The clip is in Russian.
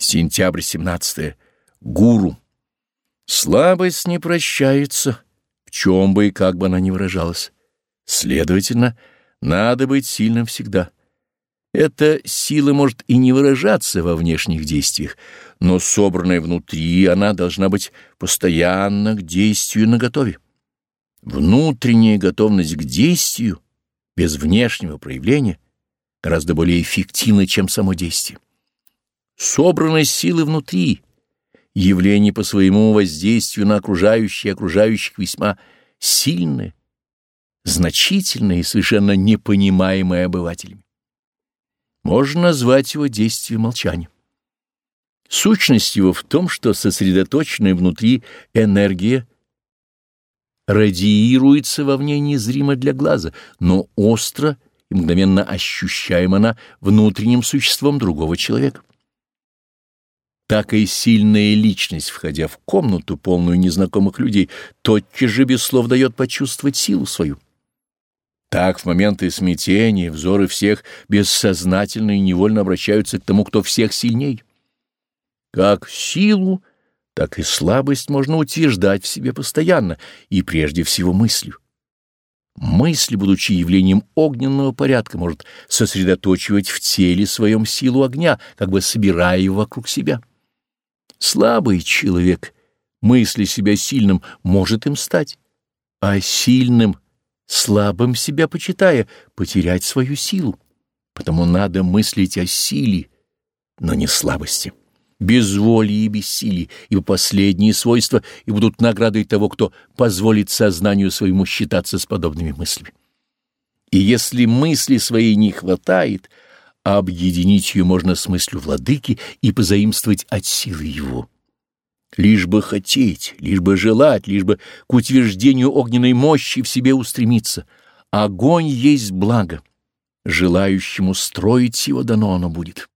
Сентябрь 17. Гуру. Слабость не прощается, в чем бы и как бы она ни выражалась. Следовательно, надо быть сильным всегда. Эта сила может и не выражаться во внешних действиях, но собранная внутри она должна быть постоянно к действию наготове. Внутренняя готовность к действию без внешнего проявления гораздо более эффективна, чем само действие. Собранность силы внутри, явление по своему воздействию на окружающие и окружающих весьма сильное, значительное и совершенно непонимаемое обывателями. Можно назвать его действие молчания. Сущность его в том, что сосредоточенная внутри энергия радиируется вовне незримо для глаза, но остро и мгновенно ощущаема она внутренним существом другого человека. Так и сильная личность, входя в комнату, полную незнакомых людей, тотчас же без слов дает почувствовать силу свою. Так в моменты смятения взоры всех бессознательно и невольно обращаются к тому, кто всех сильней. Как силу, так и слабость можно утверждать в себе постоянно и прежде всего мыслью. Мысль, будучи явлением огненного порядка, может сосредоточивать в теле своем силу огня, как бы собирая его вокруг себя. Слабый человек, мысли себя сильным, может им стать, а сильным — слабым себя почитая, потерять свою силу. Потому надо мыслить о силе, но не слабости, безволии и бессилии, ибо последние свойства и будут наградой того, кто позволит сознанию своему считаться с подобными мыслями. И если мысли своей не хватает, объединить ее можно с мыслью владыки и позаимствовать от силы его. Лишь бы хотеть, лишь бы желать, лишь бы к утверждению огненной мощи в себе устремиться. Огонь есть благо. Желающему строить его дано оно будет.